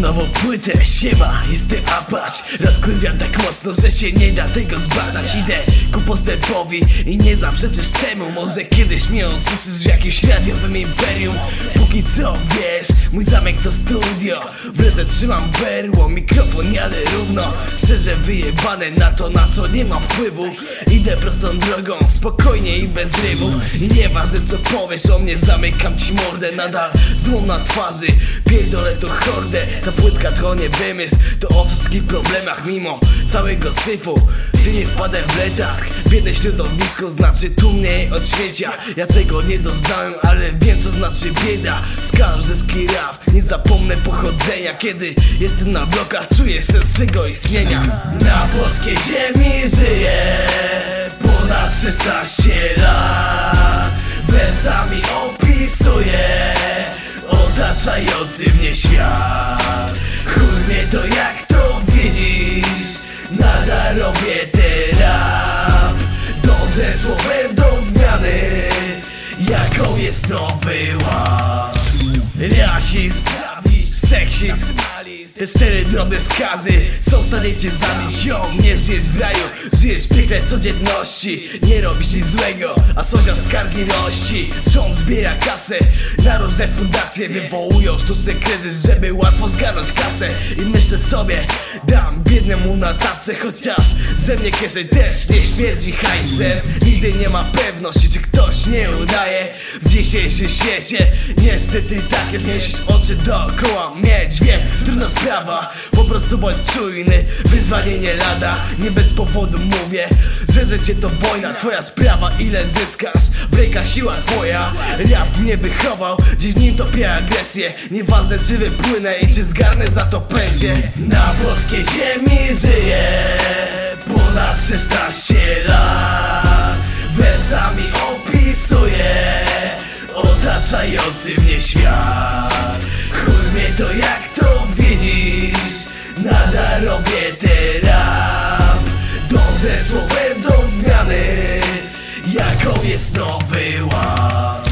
nową płytę, siema, jestem Apacz Rozkurwiam tak mocno, że się nie da tego zbadać. Idę ku postępowi i nie zaprzeczysz temu. Może kiedyś mnie usłyszysz w jakimś radiowym imperium. Póki co, wiesz, mój zamek to studio. W ręce trzymam berło, mikrofon jadę równo. Szczerze wyjebane na to, na co nie mam wpływu. Idę prostą drogą, spokojnie i bez rybów I nieważne co powiesz o mnie, zamykam ci mordę Nadal. Z dumą na twarzy, pierdolę to hordę Ta płytka to nie wymysł, to o wszystkich problemach Mimo całego syfu, ty nie wpadę w letach Biedne środowisko znaczy tu mniej od śmiecia Ja tego nie doznałem, ale wiem co znaczy bieda. Ze rap, nie zapomnę pochodzenia. Kiedy jestem na blokach, czuję sens swego istnienia. Na polskiej ziemi żyję ponad 16 lat. Wersami opisuję otaczający mnie świat. Chuj mnie to jak to widzisz? Nadal robię teraz Dążę słowem do zmiany Jaką jest nowy ład. Rasizm, seksizm. Te cztery drobne skazy Są w stanie cię zabić. Ją, nie żyjesz w raju Żyjesz w piekle codzienności. Nie robisz nic złego A sądzia skargi rości Rząd zbiera kasę Na różne fundacje Wywołują sztuczny kryzys Żeby łatwo zgarnąć kasę I myślę sobie Dam biednemu na tacę Chociaż ze mnie kieszeń też nie śmierdzi hajsem. Nigdy nie ma pewności Czy ktoś nie udaje. W dzisiejszym świecie Niestety tak jest. Musisz oczy dookoła mieć Wiem, trudna sprawa. Po prostu bądź czujny Wyzwanie nie lada. Nie bez powodu mówię Że życie to wojna. Twoja sprawa ile zyskasz? Rękach siła twoja. Rap mnie wychował Dziś nim topię agresję. Nieważne czy wypłynę I czy zgarnę za to pensję. Na polskiej ziemi żyję Ponad 16 lat. Wersami opisuję Otaczający mnie świat. Chuj mnie to jak to widzisz Nadal robię teraz Dążę słowem do zmiany Jaką jest nowy ład